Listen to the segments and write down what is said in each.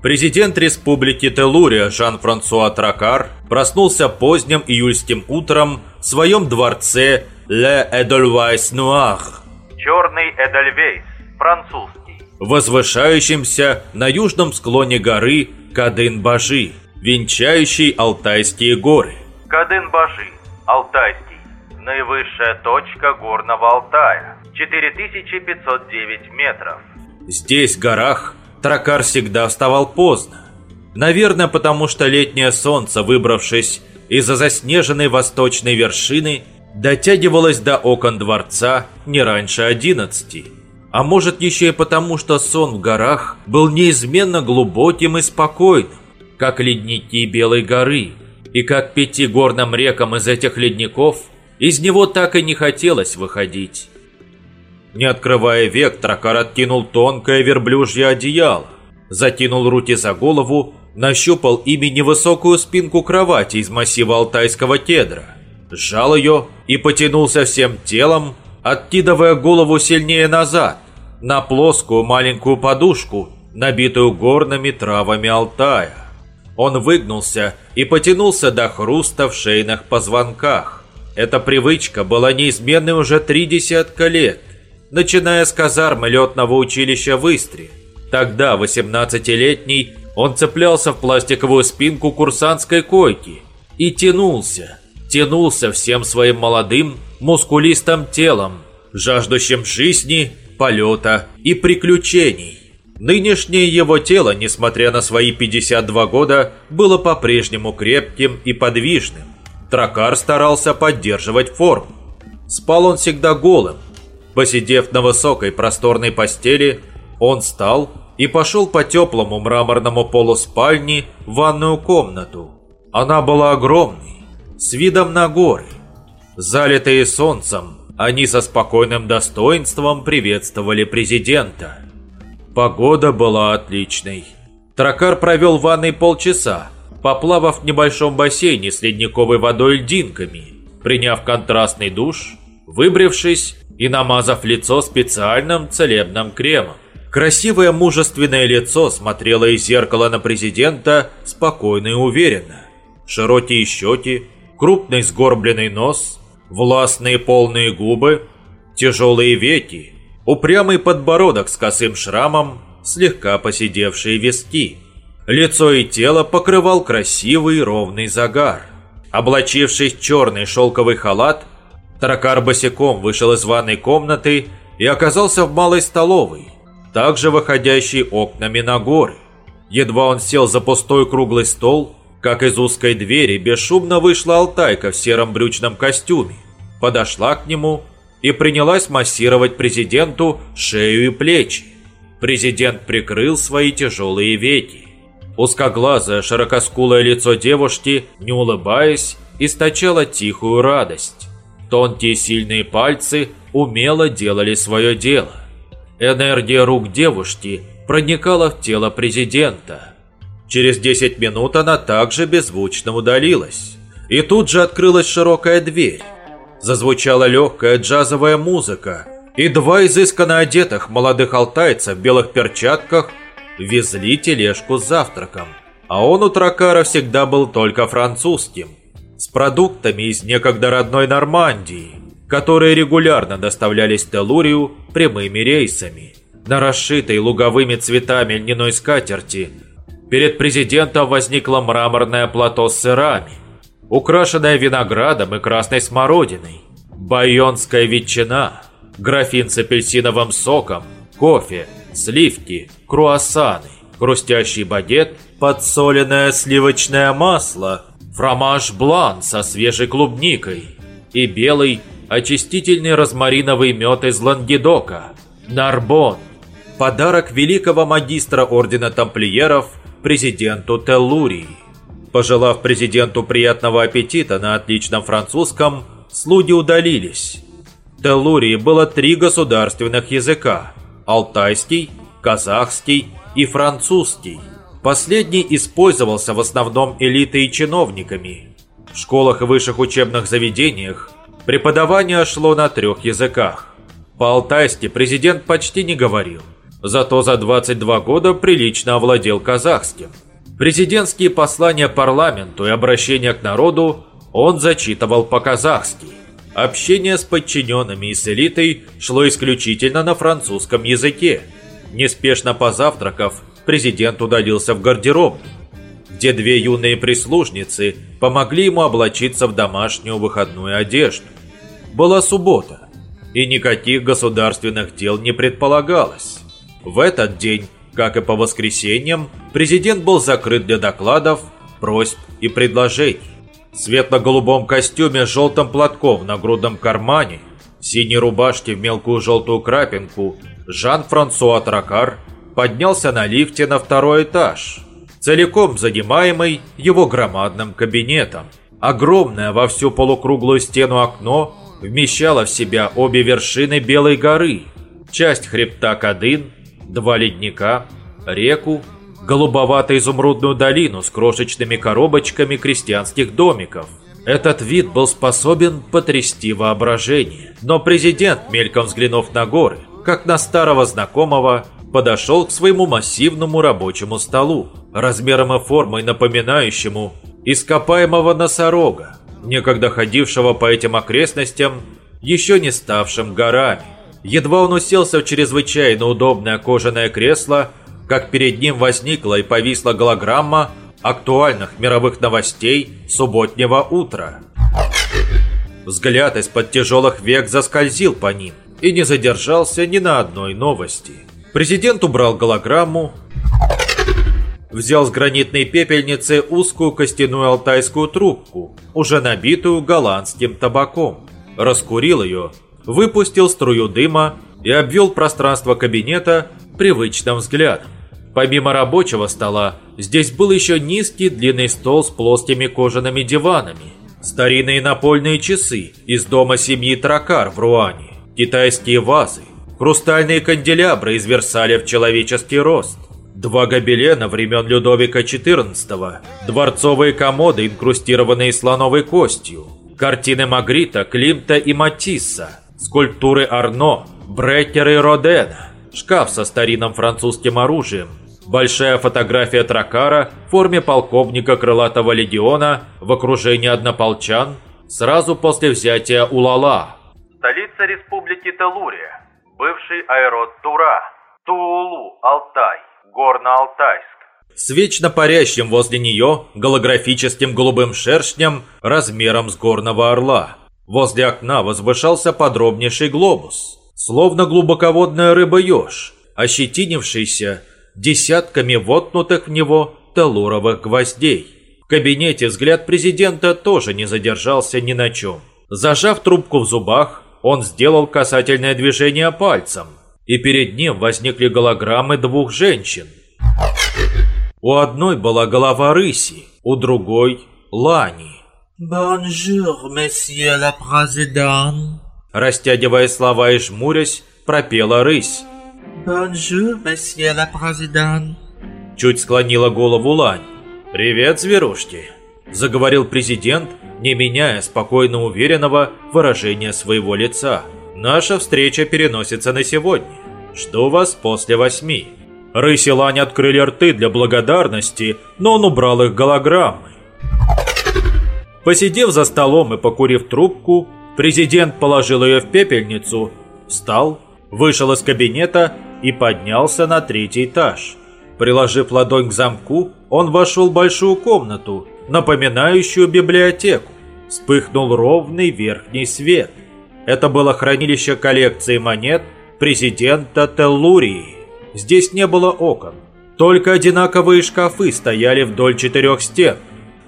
Президент Республики Телурия Жан-Франсуа Тракар проснулся поздним июльским утром в своем дворце Ле Эдельвайс Нуар. Черный Эдельвейс, французский. Возвышающимся на южном склоне горы Кадын-Бажи, венчающей Алтайские горы. Кадын-Бажи, Алтайский. Наивысшая точка горного Алтая. 4509 метров. Здесь, в горах, Тракар всегда вставал поздно. Наверное, потому что летнее солнце, выбравшись из-за заснеженной восточной вершины, дотягивалось до окон дворца не раньше одиннадцати. А может еще и потому, что сон в горах был неизменно глубоким и спокойным, как ледники Белой горы, и как пяти горным рекам из этих ледников из него так и не хотелось выходить. Не открывая век, Тракар откинул тонкое верблюжье одеяло, затянул руки за голову, нащупал ими невысокую спинку кровати из массива алтайского кедра, сжал ее и потянулся всем телом, откидывая голову сильнее назад, на плоскую маленькую подушку, набитую горными травами Алтая. Он выгнулся и потянулся до хруста в шейных позвонках. Эта привычка была неизменной уже три десятка лет начиная с казармы летного училища в Истре. Тогда, 18-летний, он цеплялся в пластиковую спинку курсантской койки и тянулся, тянулся всем своим молодым, мускулистым телом, жаждущим жизни, полета и приключений. Нынешнее его тело, несмотря на свои 52 года, было по-прежнему крепким и подвижным. Тракар старался поддерживать форму. Спал он всегда голым, Посидев на высокой просторной постели, он встал и пошел по теплому мраморному полу спальни в ванную комнату. Она была огромной, с видом на горы. Залитые солнцем, они со спокойным достоинством приветствовали президента. Погода была отличной. Тракар провел в ванной полчаса, поплавав в небольшом бассейне с ледниковой водой льдинками, приняв контрастный душ, выбрившись и намазав лицо специальным целебным кремом. Красивое мужественное лицо смотрело из зеркала на президента спокойно и уверенно. Широкие щеки, крупный сгорбленный нос, властные полные губы, тяжелые веки, упрямый подбородок с косым шрамом, слегка поседевшие виски. Лицо и тело покрывал красивый ровный загар. Облачившись в черный шелковый халат, Таракар босиком вышел из ванной комнаты и оказался в малой столовой, также выходящей окнами на горы. Едва он сел за пустой круглый стол, как из узкой двери бесшумно вышла Алтайка в сером брючном костюме, подошла к нему и принялась массировать президенту шею и плечи. Президент прикрыл свои тяжелые веки. Узкоглазое, широкоскулое лицо девушки, не улыбаясь, источало тихую радость. Тонкие сильные пальцы умело делали свое дело. Энергия рук девушки проникала в тело президента. Через 10 минут она также беззвучно удалилась. И тут же открылась широкая дверь. Зазвучала легкая джазовая музыка, и два изысканно одетых молодых алтайцев в белых перчатках везли тележку с завтраком. А он у Тракара всегда был только французским с продуктами из некогда родной Нормандии, которые регулярно доставлялись Телурию прямыми рейсами. На расшитой луговыми цветами льняной скатерти перед президентом возникло мраморное плато с сырами, украшенное виноградом и красной смородиной, байонская ветчина, графин с апельсиновым соком, кофе, сливки, круассаны, хрустящий багет, подсоленное сливочное масло – фромаж блан со свежей клубникой и белый очистительный розмариновый мед из Лангедока, Нарбон, подарок великого магистра Ордена Тамплиеров президенту Теллурии. Пожелав президенту приятного аппетита на отличном французском, слуги удалились. В Теллурии было три государственных языка – алтайский, казахский и французский – Последний использовался в основном элитой и чиновниками. В школах и высших учебных заведениях Преподавание шло на трех языках. По-алтайски президент почти не говорил, зато за 22 года прилично овладел казахским. Президентские послания парламенту и обращения к народу он зачитывал по-казахски. Общение с подчиненными и с элитой шло исключительно на французском языке. Неспешно позавтракав, президент удалился в гардероб, где две юные прислужницы помогли ему облачиться в домашнюю выходную одежду. Была суббота, и никаких государственных дел не предполагалось. В этот день, как и по воскресеньям, президент был закрыт для докладов, просьб и предложений. В светло-голубом костюме с желтым платком на грудном кармане, в синей рубашке в мелкую желтую крапинку, Жан-Франсуа Тракар поднялся на лифте на второй этаж, целиком занимаемый его громадным кабинетом. Огромное во всю полукруглую стену окно вмещало в себя обе вершины Белой горы, часть хребта Кадын, два ледника, реку, голубовато-изумрудную долину с крошечными коробочками крестьянских домиков. Этот вид был способен потрясти воображение. Но президент, мельком взглянув на горы, как на старого знакомого, подошел к своему массивному рабочему столу, размером и формой напоминающему ископаемого носорога, некогда ходившего по этим окрестностям, еще не ставшим горами. Едва он уселся в чрезвычайно удобное кожаное кресло, как перед ним возникла и повисла голограмма актуальных мировых новостей субботнего утра. Взгляд из-под тяжелых век заскользил по ним и не задержался ни на одной новости. Президент убрал голограмму, взял с гранитной пепельницы узкую костяную алтайскую трубку, уже набитую голландским табаком, раскурил ее, выпустил струю дыма и обвел пространство кабинета привычным взглядом. Помимо рабочего стола, здесь был еще низкий длинный стол с плоскими кожаными диванами, старинные напольные часы из дома семьи Тракар в Руане, китайские вазы, хрустальные канделябры из Версаля в человеческий рост, два гобелена времен Людовика XIV, дворцовые комоды, инкрустированные слоновой костью, картины Магрита, Климта и Матисса, скульптуры Арно, Брекера и Родена, шкаф со старинным французским оружием, большая фотография Тракара в форме полковника Крылатого легиона в окружении однополчан сразу после взятия Улала. Столица республики Талурия. Бывший аэрод Тура. Туулу, Алтай. Горно-Алтайск. С вечно парящим возле нее голографическим голубым шершнем размером с горного орла. Возле окна возвышался подробнейший глобус, словно глубоководная рыба-еж, ощетинившийся десятками вотнутых в него телуровых гвоздей. В кабинете взгляд президента тоже не задержался ни на чем. Зажав трубку в зубах, он сделал касательное движение пальцем, и перед ним возникли голограммы двух женщин. У одной была голова рыси, у другой – лани. «Bonjour, monsieur le président!» Растягивая слова и жмурясь, пропела рысь. «Bonjour, monsieur le président!» Чуть склонила голову лань. «Привет, зверушки!» Заговорил президент, не меняя спокойно уверенного выражения своего лица. «Наша встреча переносится на сегодня. Жду вас после восьми». Рысь и лань открыли рты для благодарности, но он убрал их голограммой. Посидев за столом и покурив трубку, президент положил ее в пепельницу, встал, вышел из кабинета и поднялся на третий этаж. Приложив ладонь к замку, он вошел в большую комнату, напоминающую библиотеку. Вспыхнул ровный верхний свет. Это было хранилище коллекции монет президента Теллурии. Здесь не было окон. Только одинаковые шкафы стояли вдоль четырех стен.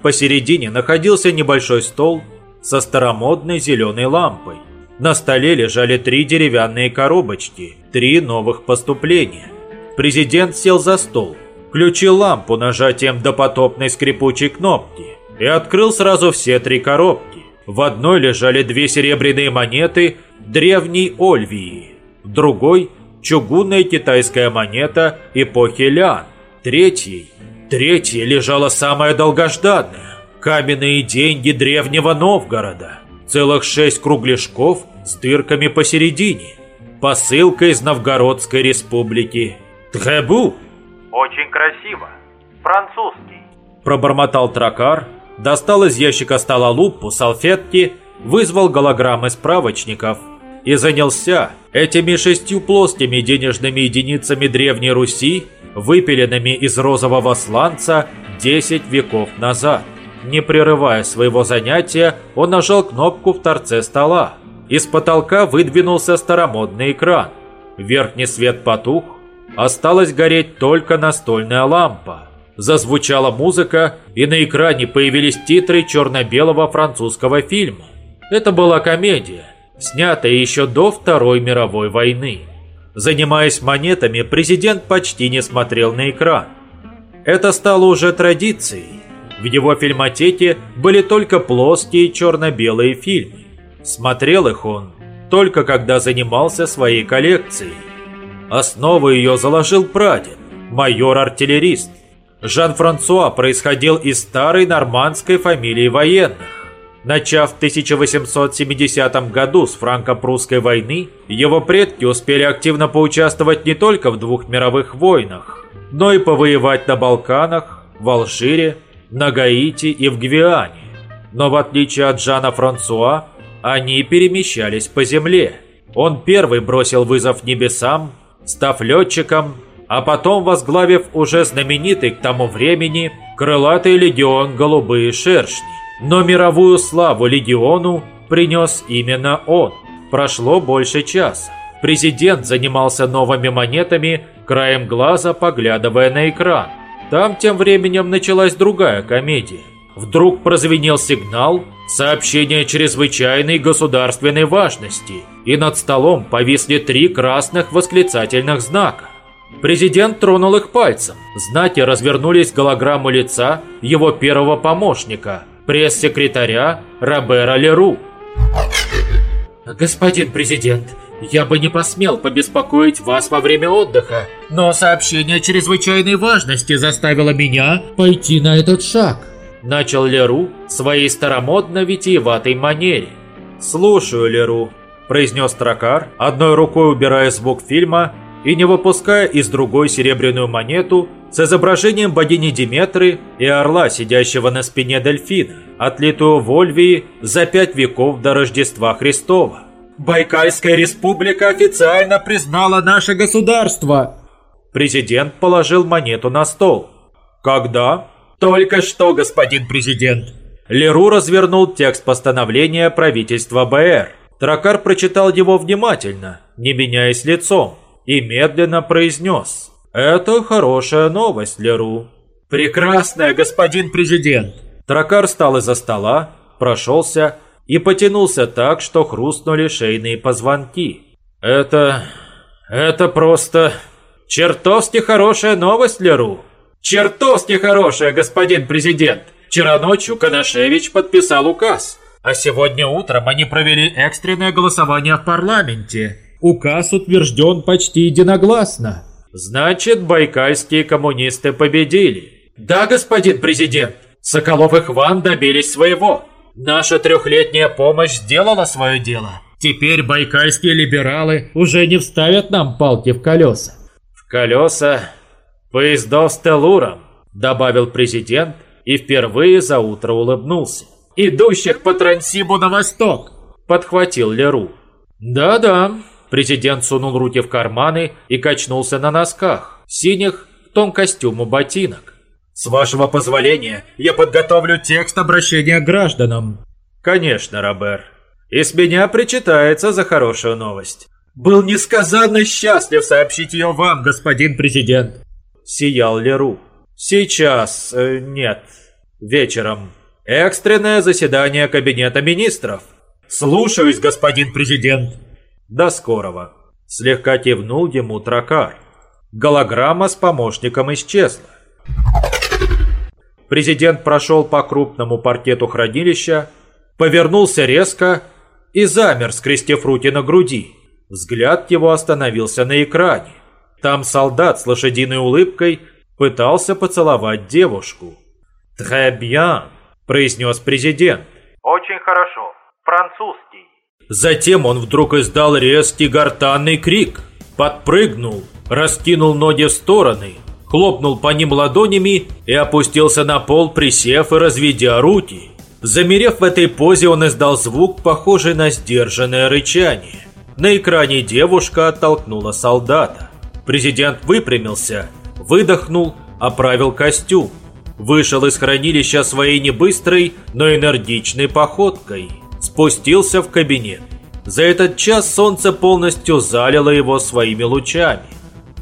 Посередине находился небольшой стол со старомодной зеленой лампой. На столе лежали три деревянные коробочки, три новых поступления. Президент сел за стол, включил лампу нажатием допотопной скрипучей кнопки и открыл сразу все три коробки. В одной лежали две серебряные монеты древней Ольвии, в другой – чугунная китайская монета эпохи Лян, третьей – третьей лежала самая долгожданная – каменные деньги древнего Новгорода – Целых шесть кругляшков с дырками посередине. Посылка из Новгородской республики. Тхэбу! Очень красиво. Французский. Пробормотал тракар, достал из ящика стола лупу, салфетки, вызвал голограммы справочников и занялся этими шестью плоскими денежными единицами Древней Руси, выпиленными из розового сланца 10 веков назад. Не прерывая своего занятия, он нажал кнопку в торце стола. Из потолка выдвинулся старомодный экран. Верхний свет потух, осталась гореть только настольная лампа. Зазвучала музыка, и на экране появились титры черно-белого французского фильма. Это была комедия, снятая еще до Второй мировой войны. Занимаясь монетами, президент почти не смотрел на экран. Это стало уже традицией. В его фильмотеке были только плоские черно-белые фильмы. Смотрел их он только когда занимался своей коллекцией. Основу ее заложил прадед, майор-артиллерист. Жан-Франсуа происходил из старой нормандской фамилии военных. Начав в 1870 году с франко-прусской войны, его предки успели активно поучаствовать не только в двух мировых войнах, но и повоевать на Балканах, в Алжире, на Гаити и в Гвиане. Но в отличие от Жана Франсуа, они перемещались по земле. Он первый бросил вызов небесам, став летчиком, а потом возглавив уже знаменитый к тому времени крылатый легион «Голубые шершни». Но мировую славу легиону принес именно он. Прошло больше часа. Президент занимался новыми монетами, краем глаза поглядывая на экран. Там тем временем началась другая комедия. Вдруг прозвенел сигнал «Сообщение чрезвычайной государственной важности», и над столом повисли три красных восклицательных знака. Президент тронул их пальцем. Знаки развернулись голограмму лица его первого помощника, пресс-секретаря Робера Леру. «Господин президент, я бы не посмел побеспокоить вас во время отдыха, но сообщение чрезвычайной важности заставило меня пойти на этот шаг. Начал Леру в своей старомодно-витиеватой манере. «Слушаю, Леру», – произнес Тракар, одной рукой убирая звук фильма и не выпуская из другой серебряную монету с изображением богини Диметры и орла, сидящего на спине дельфина, отлитую в Ольвии за пять веков до Рождества Христова. Байкальская республика официально признала наше государство. Президент положил монету на стол. Когда? Только что, господин президент. Леру развернул текст постановления правительства БР. Тракар прочитал его внимательно, не меняясь лицом, и медленно произнес. «Это хорошая новость, Леру». «Прекрасная, господин президент!» Тракар встал из-за стола, прошелся и потянулся так, что хрустнули шейные позвонки. «Это... это просто... чертовски хорошая новость, Леру!» «Чертовски хорошая, господин президент! Вчера ночью Канашевич подписал указ, а сегодня утром они провели экстренное голосование в парламенте. Указ утвержден почти единогласно. Значит, байкальские коммунисты победили. Да, господин президент, Соколов и Хван добились своего. Наша трехлетняя помощь сделала свое дело. Теперь байкальские либералы уже не вставят нам палки в колеса. В колеса поездов с Телуром, добавил президент и впервые за утро улыбнулся. Идущих по Трансибу на восток, подхватил Леру. Да-да, президент сунул руки в карманы и качнулся на носках, синих в том костюму ботинок. С вашего позволения, я подготовлю текст обращения к гражданам. Конечно, Робер. Из меня причитается за хорошую новость. Был несказанно счастлив сообщить ее вам, господин президент. Сиял Леру. Сейчас, э, нет, вечером. Экстренное заседание Кабинета Министров. Слушаюсь, господин президент. До скорого. Слегка кивнул ему Тракар. Голограмма с помощником исчезла. Президент прошел по крупному паркету хранилища, повернулся резко и замер, скрестив руки на груди. Взгляд его остановился на экране. Там солдат с лошадиной улыбкой пытался поцеловать девушку. «Très bien», – произнес президент. «Очень хорошо. Французский. Затем он вдруг издал резкий гортанный крик, подпрыгнул, раскинул ноги в стороны, хлопнул по ним ладонями и опустился на пол, присев и разведя руки. Замерев в этой позе, он издал звук, похожий на сдержанное рычание. На экране девушка оттолкнула солдата. Президент выпрямился, выдохнул, оправил костюм. Вышел из хранилища своей небыстрой, но энергичной походкой. Спустился в кабинет. За этот час солнце полностью залило его своими лучами.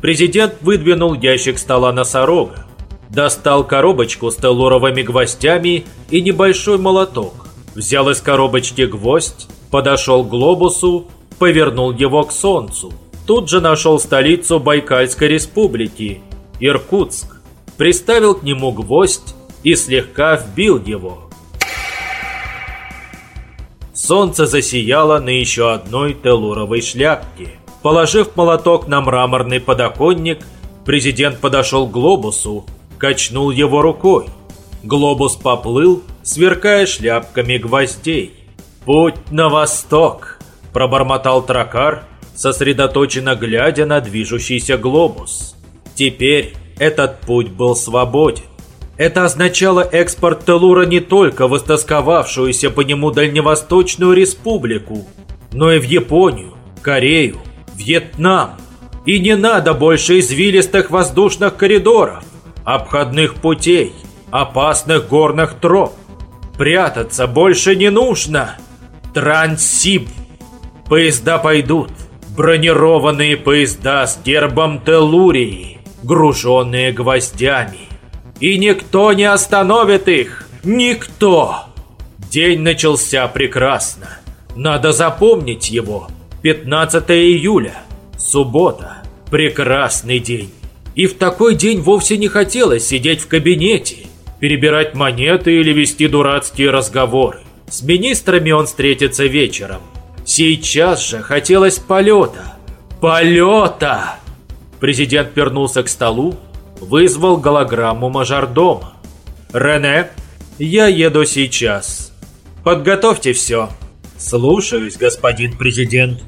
Президент выдвинул ящик стола носорога. Достал коробочку с телуровыми гвоздями и небольшой молоток. Взял из коробочки гвоздь, подошел к глобусу, повернул его к солнцу. Тут же нашел столицу Байкальской республики, Иркутск. Приставил к нему гвоздь и слегка вбил его. Солнце засияло на еще одной телуровой шляпке. Положив молоток на мраморный подоконник, президент подошел к глобусу, качнул его рукой. Глобус поплыл, сверкая шляпками гвоздей. «Путь на восток!» – пробормотал Тракар, сосредоточенно глядя на движущийся глобус. Теперь этот путь был свободен. Это означало экспорт Телура не только в истосковавшуюся по нему Дальневосточную республику, но и в Японию, Корею, Вьетнам. И не надо больше извилистых воздушных коридоров, обходных путей, опасных горных троп. Прятаться больше не нужно. Трансиб. Поезда пойдут. Бронированные поезда с гербом Телурии, груженные гвоздями. И никто не остановит их. Никто. День начался прекрасно. Надо запомнить его. 15 июля. Суббота. Прекрасный день. И в такой день вовсе не хотелось сидеть в кабинете, перебирать монеты или вести дурацкие разговоры. С министрами он встретится вечером. Сейчас же хотелось полета. Полета! Президент вернулся к столу, вызвал голограмму мажордома. «Рене, я еду сейчас. Подготовьте все». «Слушаюсь, господин президент».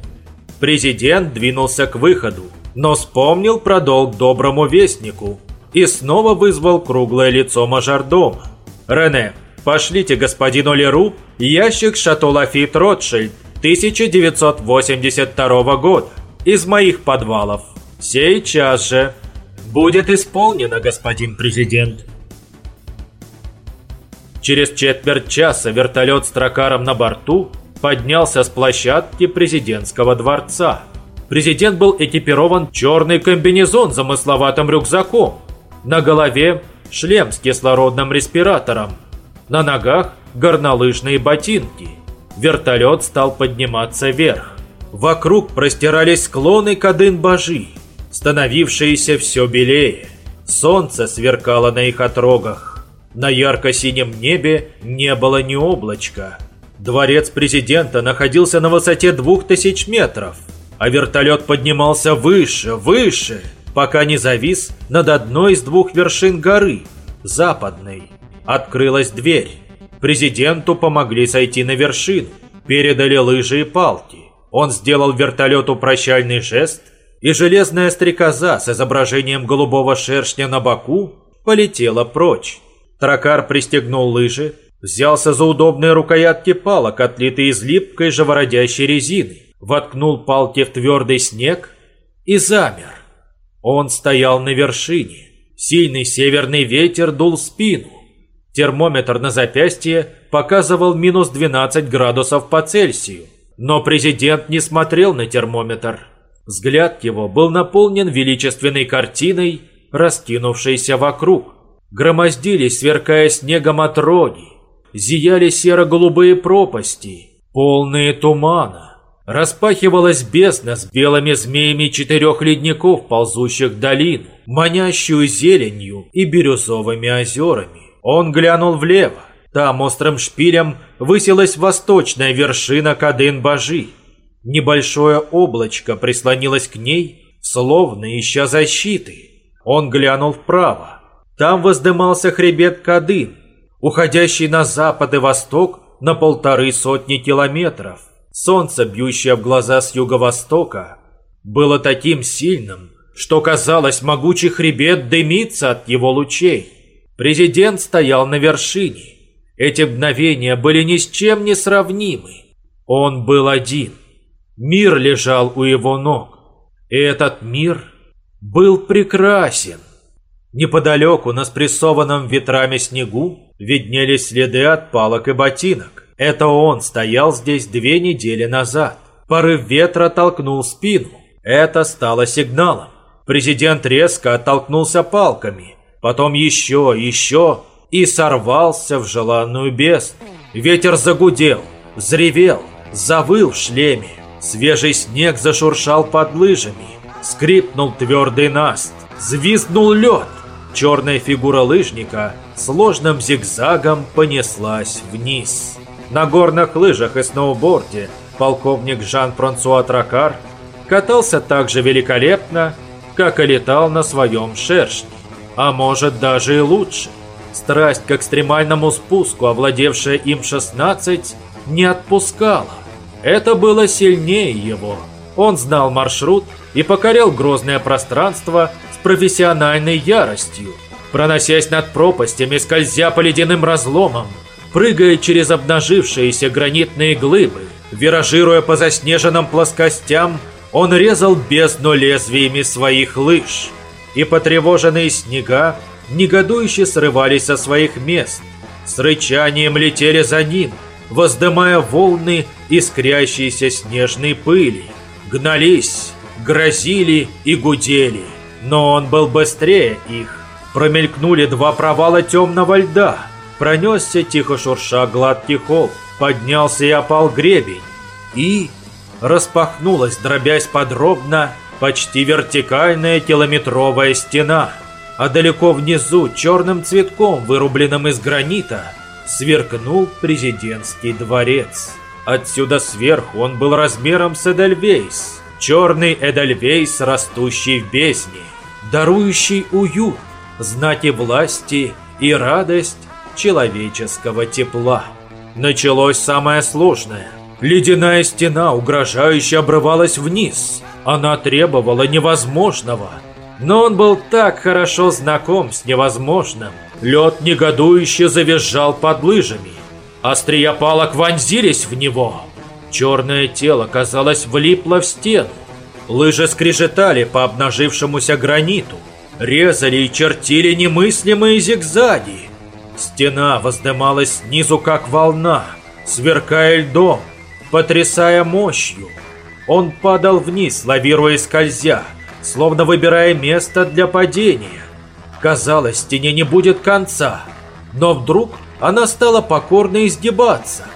Президент двинулся к выходу, но вспомнил про долг доброму вестнику и снова вызвал круглое лицо мажордома. «Рене, пошлите господину Леру ящик Шато Лафит Ротшильд 1982 года из моих подвалов. Сейчас же!» «Будет исполнено, господин президент!» Через четверть часа вертолет с тракаром на борту поднялся с площадки президентского дворца. Президент был экипирован черный комбинезон с замысловатым рюкзаком. На голове шлем с кислородным респиратором. На ногах горнолыжные ботинки. Вертолет стал подниматься вверх. Вокруг простирались склоны Кадын-Бажи, становившиеся все белее. Солнце сверкало на их отрогах. На ярко-синем небе не было ни облачка. Дворец президента находился на высоте двух тысяч метров, а вертолет поднимался выше, выше, пока не завис над одной из двух вершин горы, западной. Открылась дверь. Президенту помогли сойти на вершину, передали лыжи и палки. Он сделал вертолету прощальный жест, и железная стрекоза с изображением голубого шершня на боку полетела прочь. Тракар пристегнул лыжи, Взялся за удобные рукоятки палок, отлитые из липкой живородящей резины, воткнул палки в твердый снег и замер. Он стоял на вершине. Сильный северный ветер дул в спину. Термометр на запястье показывал минус 12 градусов по Цельсию. Но президент не смотрел на термометр. Взгляд его был наполнен величественной картиной, раскинувшейся вокруг. Громоздились, сверкая снегом отроги, зияли серо-голубые пропасти, полные тумана. Распахивалась бездна с белыми змеями четырех ледников, ползущих в долину, манящую зеленью и бирюзовыми озерами. Он глянул влево. Там острым шпилем высилась восточная вершина Кадын-Бажи. Небольшое облачко прислонилось к ней, словно ища защиты. Он глянул вправо. Там воздымался хребет Кадын, уходящий на запад и восток на полторы сотни километров. Солнце, бьющее в глаза с юго-востока, было таким сильным, что казалось, могучий хребет дымится от его лучей. Президент стоял на вершине. Эти мгновения были ни с чем не сравнимы. Он был один. Мир лежал у его ног. И этот мир был прекрасен. Неподалеку на спрессованном ветрами снегу виднелись следы от палок и ботинок. Это он стоял здесь две недели назад. Порыв ветра толкнул спину. Это стало сигналом. Президент резко оттолкнулся палками, потом еще, еще и сорвался в желанную бездну. Ветер загудел, взревел, завыл в шлеме. Свежий снег зашуршал под лыжами, скрипнул твердый наст, звизнул лед. Черная фигура лыжника сложным зигзагом понеслась вниз. На горных лыжах и сноуборде полковник Жан-Франсуа Тракар катался так же великолепно, как и летал на своем шершне. А может даже и лучше. Страсть к экстремальному спуску, овладевшая им 16, не отпускала. Это было сильнее его. Он знал маршрут и покорял грозное пространство с профессиональной яростью, проносясь над пропастями, скользя по ледяным разломам, прыгая через обнажившиеся гранитные глыбы, виражируя по заснеженным плоскостям он резал бездну лезвиями своих лыж, и потревоженные снега негодующе срывались со своих мест, с рычанием летели за ним, воздымая волны искрящейся снежной пыли, гнались, грозили и гудели. Но он был быстрее их. Промелькнули два провала темного льда, пронесся тихо шурша гладкий холм, поднялся и опал гребень, и распахнулась, дробясь подробно, почти вертикальная километровая стена, а далеко внизу черным цветком, вырубленным из гранита, сверкнул президентский дворец. Отсюда сверху он был размером с Эдельвейс, черный Эдельвейс, растущий в бездне, дарующий уют, знаки власти и радость человеческого тепла. Началось самое сложное – Ледяная стена угрожающе обрывалась вниз. Она требовала невозможного. Но он был так хорошо знаком с невозможным. Лед негодующе завизжал под лыжами. Острия палок вонзились в него. Черное тело, казалось, влипло в стену. Лыжи скрежетали по обнажившемуся граниту. Резали и чертили немыслимые зигзаги. Стена воздымалась снизу, как волна, сверкая льдом потрясая мощью. Он падал вниз, лавируя скользя, словно выбирая место для падения. Казалось, стене не будет конца, но вдруг она стала покорно изгибаться.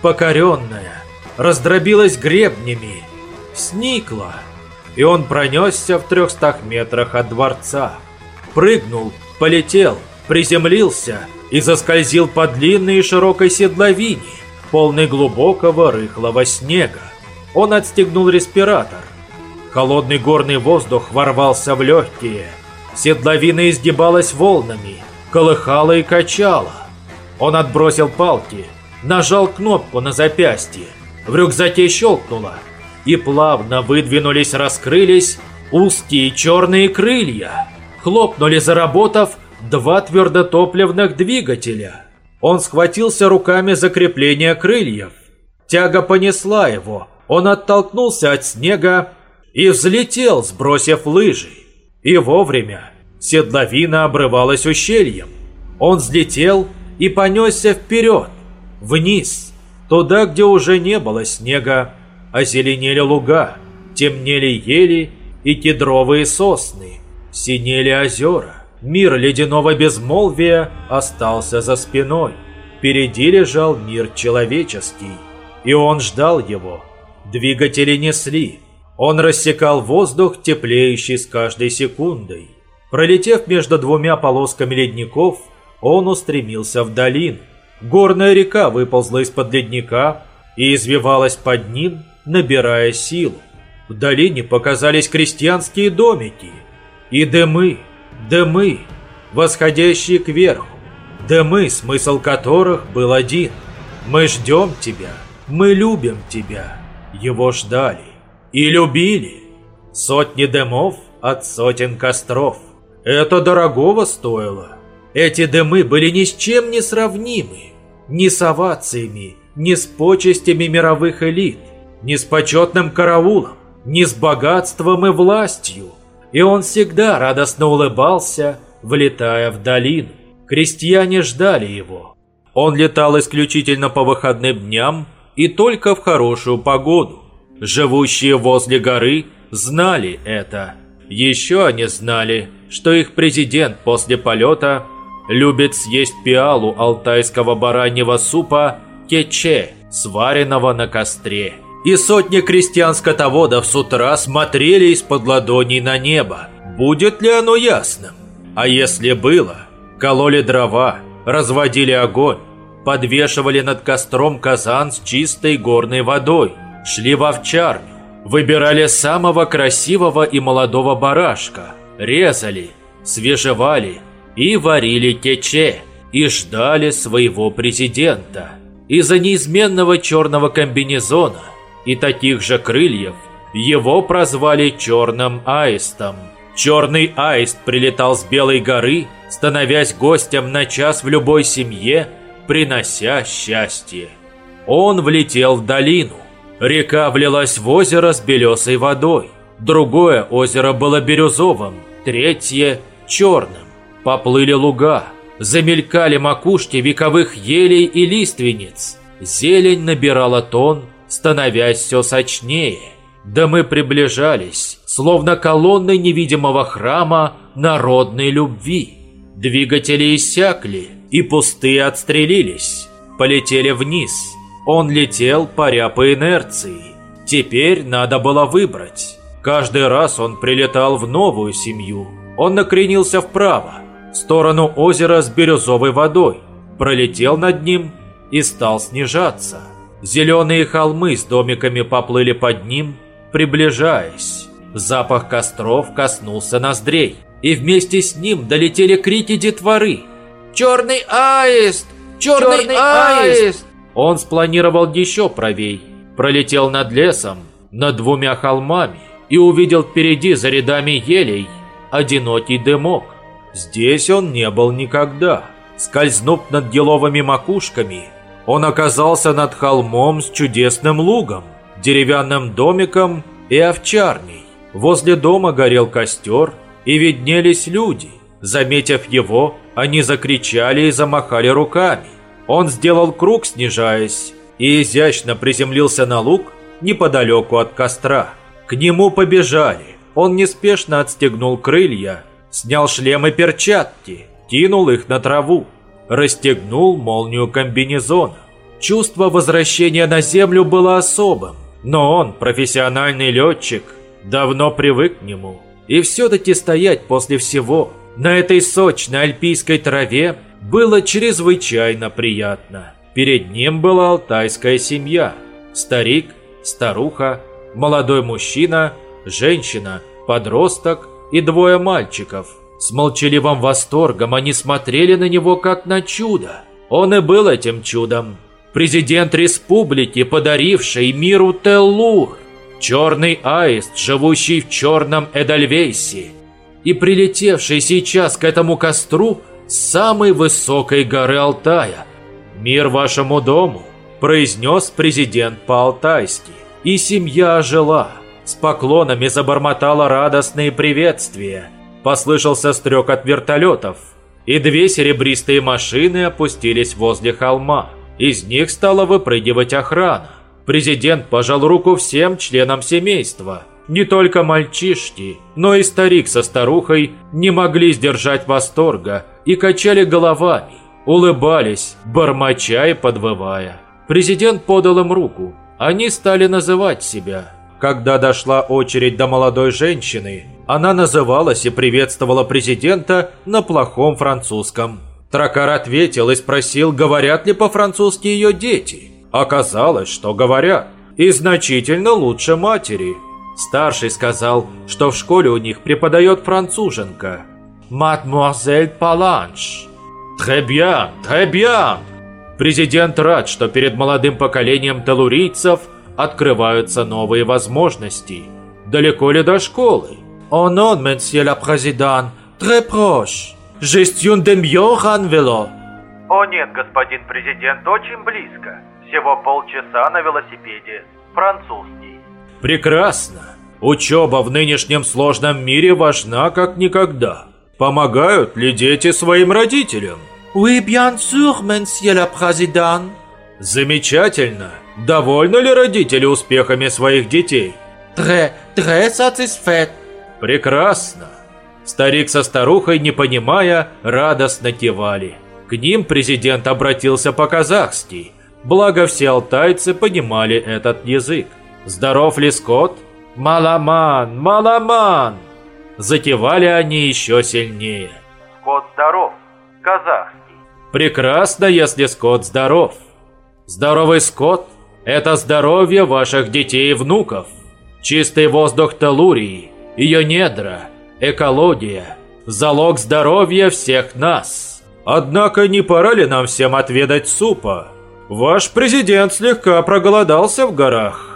Покоренная, раздробилась гребнями, сникла, и он пронесся в трехстах метрах от дворца. Прыгнул, полетел, приземлился и заскользил по длинной и широкой седловине, полный глубокого рыхлого снега. Он отстегнул респиратор. Холодный горный воздух ворвался в легкие. Седловина изгибалась волнами, колыхала и качала. Он отбросил палки, нажал кнопку на запястье. В рюкзаке щелкнуло, и плавно выдвинулись, раскрылись узкие черные крылья. Хлопнули, заработав, два твердотопливных двигателя. Он схватился руками за крепление крыльев. Тяга понесла его. Он оттолкнулся от снега и взлетел, сбросив лыжи. И вовремя седловина обрывалась ущельем. Он взлетел и понесся вперед, вниз, туда, где уже не было снега, озеленели луга, темнели ели и кедровые сосны, синели озера. Мир ледяного безмолвия остался за спиной. Впереди лежал мир человеческий, и он ждал его. Двигатели несли. Он рассекал воздух, теплеющий с каждой секундой. Пролетев между двумя полосками ледников, он устремился в долину. Горная река выползла из-под ледника и извивалась под ним, набирая силу. В долине показались крестьянские домики и дымы, дымы, восходящие кверху, дымы, смысл которых был один. Мы ждем тебя, мы любим тебя. Его ждали и любили. Сотни дымов от сотен костров. Это дорогого стоило. Эти дымы были ни с чем не сравнимы. Ни с овациями, ни с почестями мировых элит, ни с почетным караулом, ни с богатством и властью. И он всегда радостно улыбался, влетая в долину. Крестьяне ждали его. Он летал исключительно по выходным дням и только в хорошую погоду. Живущие возле горы знали это. Еще они знали, что их президент после полета любит съесть пиалу алтайского бараньего супа кече, сваренного на костре. И сотни крестьян-скотоводов с утра смотрели из-под ладоней на небо. Будет ли оно ясным? А если было, кололи дрова, разводили огонь, подвешивали над костром казан с чистой горной водой, шли в овчарню, выбирали самого красивого и молодого барашка, резали, свежевали и варили кече, и ждали своего президента. Из-за неизменного черного комбинезона и таких же крыльев его прозвали Черным Аистом. Черный Аист прилетал с Белой горы, становясь гостем на час в любой семье, принося счастье. Он влетел в долину. Река влилась в озеро с белесой водой. Другое озеро было бирюзовым, третье – черным. Поплыли луга, замелькали макушки вековых елей и лиственниц. Зелень набирала тон, становясь все сочнее. Да мы приближались, словно колонны невидимого храма народной любви. Двигатели иссякли, и пустые отстрелились, полетели вниз. Он летел, паря по инерции. Теперь надо было выбрать. Каждый раз он прилетал в новую семью. Он накренился вправо, в сторону озера с бирюзовой водой, пролетел над ним и стал снижаться. Зеленые холмы с домиками поплыли под ним, приближаясь. Запах костров коснулся ноздрей, и вместе с ним долетели крики детворы. «Черный аист! Черный, Черный аист!», аист! Он спланировал еще правей, пролетел над лесом, над двумя холмами и увидел впереди за рядами елей одинокий дымок. Здесь он не был никогда. Скользнув над еловыми макушками, он оказался над холмом с чудесным лугом, деревянным домиком и овчарней. Возле дома горел костер, и виднелись люди. Заметив его, они закричали и замахали руками. Он сделал круг, снижаясь, и изящно приземлился на луг неподалеку от костра. К нему побежали. Он неспешно отстегнул крылья, снял шлем и перчатки, кинул их на траву расстегнул молнию комбинезона. Чувство возвращения на Землю было особым, но он, профессиональный летчик, давно привык к нему. И все-таки стоять после всего на этой сочной альпийской траве было чрезвычайно приятно. Перед ним была алтайская семья. Старик, старуха, молодой мужчина, женщина, подросток и двое мальчиков – с молчаливым восторгом они смотрели на него как на чудо. Он и был этим чудом. Президент республики, подаривший миру Теллур. Черный аист, живущий в черном Эдальвейсе. И прилетевший сейчас к этому костру с самой высокой горы Алтая. «Мир вашему дому», – произнес президент по-алтайски. И семья ожила, с поклонами забормотала радостные приветствия – Послышался стрек от вертолетов, и две серебристые машины опустились возле холма. Из них стала выпрыгивать охрана. Президент пожал руку всем членам семейства. Не только мальчишки, но и старик со старухой не могли сдержать восторга и качали головами, улыбались, бормоча и подвывая. Президент подал им руку. Они стали называть себя. Когда дошла очередь до молодой женщины, она называлась и приветствовала президента на плохом французском. Тракар ответил и спросил, говорят ли по-французски ее дети. Оказалось, что говорят. И значительно лучше матери. Старший сказал, что в школе у них преподает француженка. «Мадмуазель Паланш». «Très bien, très bien!» Президент рад, что перед молодым поколением телурийцев открываются новые возможности. Далеко ли до школы? «О non, monsieur le président, très proche. Gestion de vélo». О нет, господин президент, очень близко. Всего полчаса на велосипеде. Французский. Прекрасно. Учеба в нынешнем сложном мире важна как никогда. Помогают ли дети своим родителям? «Oui, bien sûr, monsieur le président». Замечательно. Довольны ли родители успехами своих детей? «Très, très satisfait». Прекрасно. Старик со старухой, не понимая, радостно кивали. К ним президент обратился по-казахски, благо все алтайцы понимали этот язык. «Здоров ли Скотт?» «Маламан! Маламан!» Затевали они еще сильнее. Скотт здоров. Казахский. Прекрасно, если Скотт здоров. Здоровый Скотт – это здоровье ваших детей и внуков. Чистый воздух Телурии, ее недра, экология – залог здоровья всех нас. Однако не пора ли нам всем отведать супа? Ваш президент слегка проголодался в горах.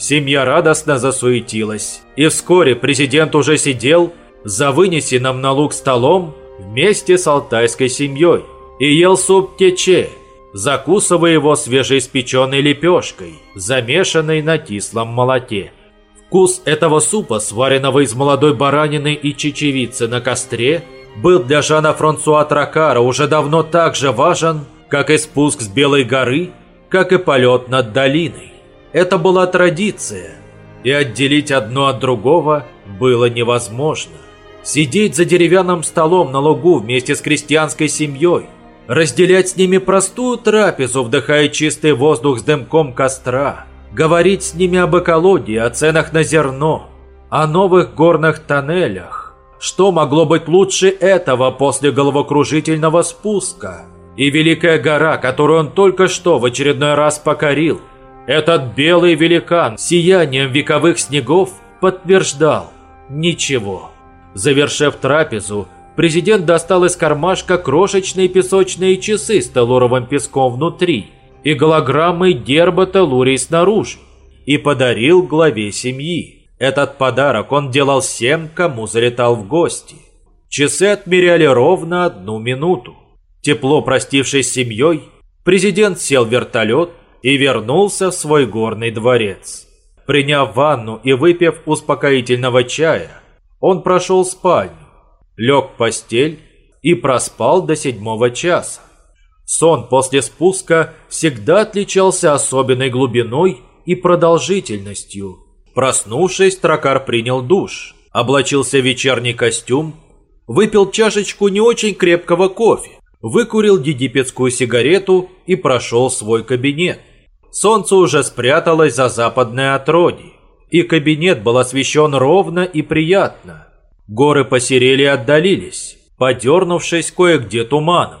Семья радостно засуетилась, и вскоре президент уже сидел за вынесенным на луг столом вместе с алтайской семьей и ел суп тече, закусывая его свежеиспеченной лепешкой, замешанной на кислом молоке. Вкус этого супа, сваренного из молодой баранины и чечевицы на костре, был для Жана Франсуа Тракара уже давно так же важен, как и спуск с Белой горы, как и полет над долиной. Это была традиция, и отделить одно от другого было невозможно. Сидеть за деревянным столом на лугу вместе с крестьянской семьей, разделять с ними простую трапезу, вдыхая чистый воздух с дымком костра, говорить с ними об экологии, о ценах на зерно, о новых горных тоннелях. Что могло быть лучше этого после головокружительного спуска? И великая гора, которую он только что в очередной раз покорил, этот белый великан сиянием вековых снегов подтверждал – ничего. Завершив трапезу, президент достал из кармашка крошечные песочные часы с телуровым песком внутри и голограммой герба Телурии снаружи и подарил главе семьи. Этот подарок он делал всем, кому залетал в гости. Часы отмеряли ровно одну минуту. Тепло простившись с семьей, президент сел в вертолет и вернулся в свой горный дворец. Приняв ванну и выпив успокоительного чая, он прошел спальню, лег в постель и проспал до седьмого часа. Сон после спуска всегда отличался особенной глубиной и продолжительностью. Проснувшись, Тракар принял душ, облачился в вечерний костюм, выпил чашечку не очень крепкого кофе, выкурил египетскую сигарету и прошел свой кабинет. Солнце уже спряталось за западное отродье и кабинет был освещен ровно и приятно. Горы посерели и отдалились, подернувшись кое-где туманом.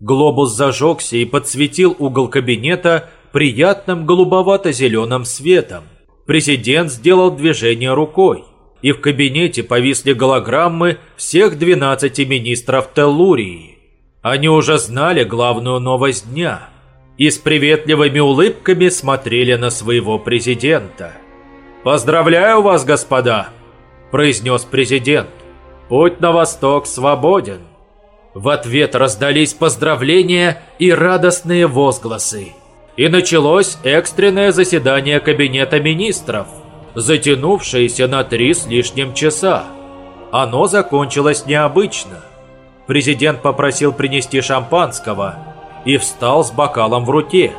Глобус зажегся и подсветил угол кабинета приятным голубовато-зеленым светом. Президент сделал движение рукой, и в кабинете повисли голограммы всех 12 министров Теллурии. Они уже знали главную новость дня и с приветливыми улыбками смотрели на своего президента – «Поздравляю вас, господа!» – произнес президент. «Путь на восток свободен!» В ответ раздались поздравления и радостные возгласы. И началось экстренное заседание Кабинета Министров, затянувшееся на три с лишним часа. Оно закончилось необычно. Президент попросил принести шампанского и встал с бокалом в руке.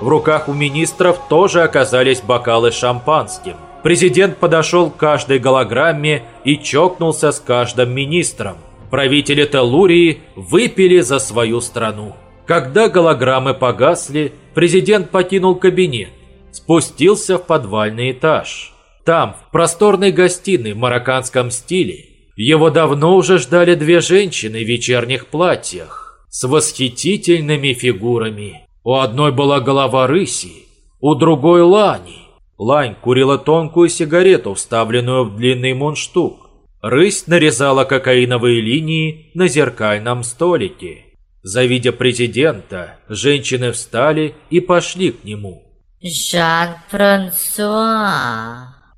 В руках у министров тоже оказались бокалы с шампанским. Президент подошел к каждой голограмме и чокнулся с каждым министром. Правители Телурии выпили за свою страну. Когда голограммы погасли, президент покинул кабинет, спустился в подвальный этаж. Там, в просторной гостиной в марокканском стиле, его давно уже ждали две женщины в вечерних платьях с восхитительными фигурами. У одной была голова рыси, у другой лани. Лань курила тонкую сигарету, вставленную в длинный мундштук. Рысь нарезала кокаиновые линии на зеркальном столике. Завидя президента, женщины встали и пошли к нему. «Жан-Франсуа!»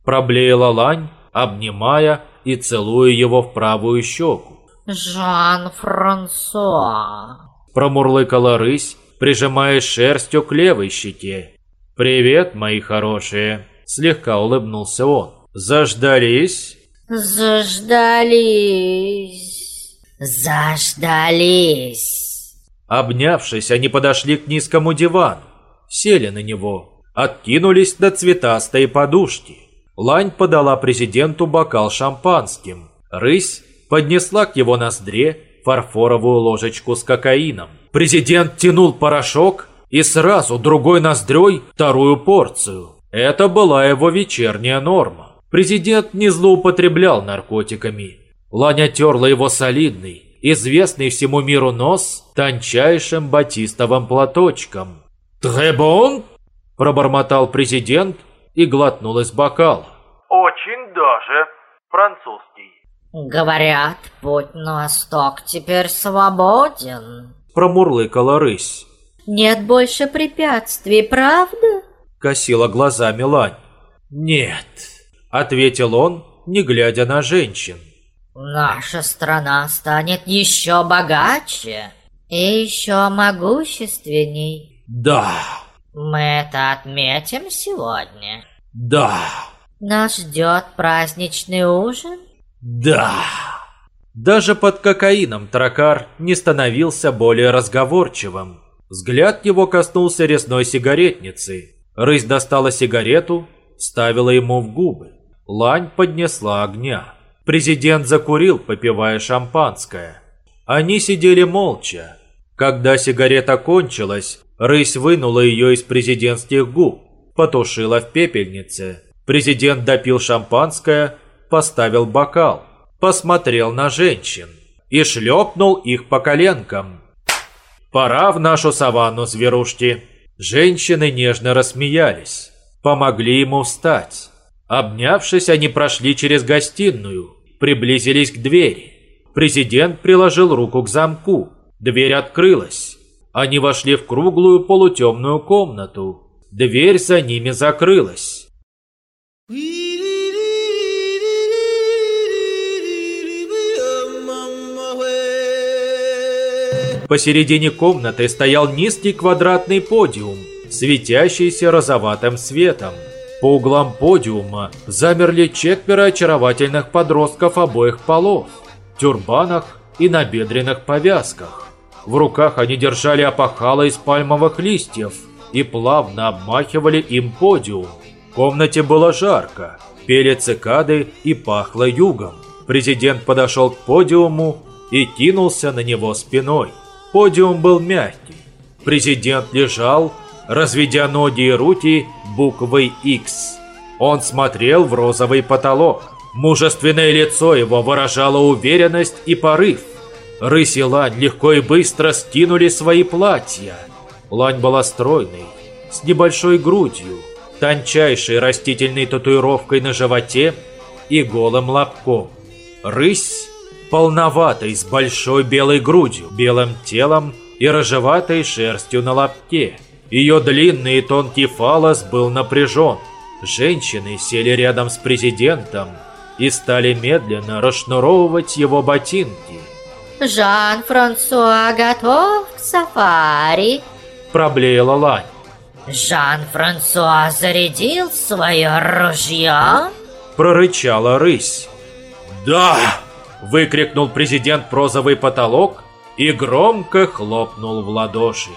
Проблеяла Лань, обнимая и целуя его в правую щеку. «Жан-Франсуа!» Промурлыкала рысь, прижимая шерстью к левой щеке. «Привет, мои хорошие!» Слегка улыбнулся он. «Заждались?» «Заждались! Заждались!» Обнявшись, они подошли к низкому дивану, сели на него, откинулись до цветастой подушки. Лань подала президенту бокал шампанским. Рысь поднесла к его ноздре фарфоровую ложечку с кокаином. Президент тянул порошок и сразу другой ноздрёй вторую порцию. Это была его вечерняя норма. Президент не злоупотреблял наркотиками. Ланя терла его солидный, известный всему миру нос тончайшим батистовым платочком. «Требон?» – пробормотал президент и глотнул из бокала. Очень даже французский. Говорят, путь на восток теперь свободен. Промурлыкала рысь. Нет больше препятствий, правда? Косила глазами Лань. Нет, ответил он, не глядя на женщин. Наша страна станет еще богаче и еще могущественней. Да. Мы это отметим сегодня. Да. Нас ждет праздничный ужин? Да. Даже под кокаином Тракар не становился более разговорчивым. Взгляд его коснулся резной сигаретницы. Рысь достала сигарету, ставила ему в губы. Лань поднесла огня. Президент закурил, попивая шампанское. Они сидели молча. Когда сигарета кончилась, рысь вынула ее из президентских губ, потушила в пепельнице. Президент допил шампанское, поставил бокал, посмотрел на женщин и шлепнул их по коленкам. «Пора в нашу саванну, зверушки!» Женщины нежно рассмеялись, помогли ему встать. Обнявшись, они прошли через гостиную, приблизились к двери. Президент приложил руку к замку. Дверь открылась. Они вошли в круглую полутемную комнату. Дверь за ними закрылась. Посередине комнаты стоял низкий квадратный подиум, светящийся розоватым светом. По углам подиума замерли четверо очаровательных подростков обоих полов, в тюрбанах и набедренных повязках. В руках они держали опахало из пальмовых листьев и плавно обмахивали им подиум. В комнате было жарко, пели цикады и пахло югом. Президент подошел к подиуму и кинулся на него спиной. Подиум был мягкий. Президент лежал, разведя ноги и руки буквой X. Он смотрел в розовый потолок. Мужественное лицо его выражало уверенность и порыв. Рысь и Лань легко и быстро скинули свои платья. Лань была стройной, с небольшой грудью, тончайшей растительной татуировкой на животе и голым лобком. Рысь полноватой, с большой белой грудью, белым телом и рыжеватой шерстью на лобке. Ее длинный и тонкий фалос был напряжен. Женщины сели рядом с президентом и стали медленно расшнуровывать его ботинки. Жан-Франсуа готов к сафари? Проблеяла Лань. Жан-Франсуа зарядил свое ружье? Прорычала рысь. «Да!» Выкрикнул президент прозовый потолок и громко хлопнул в ладоши.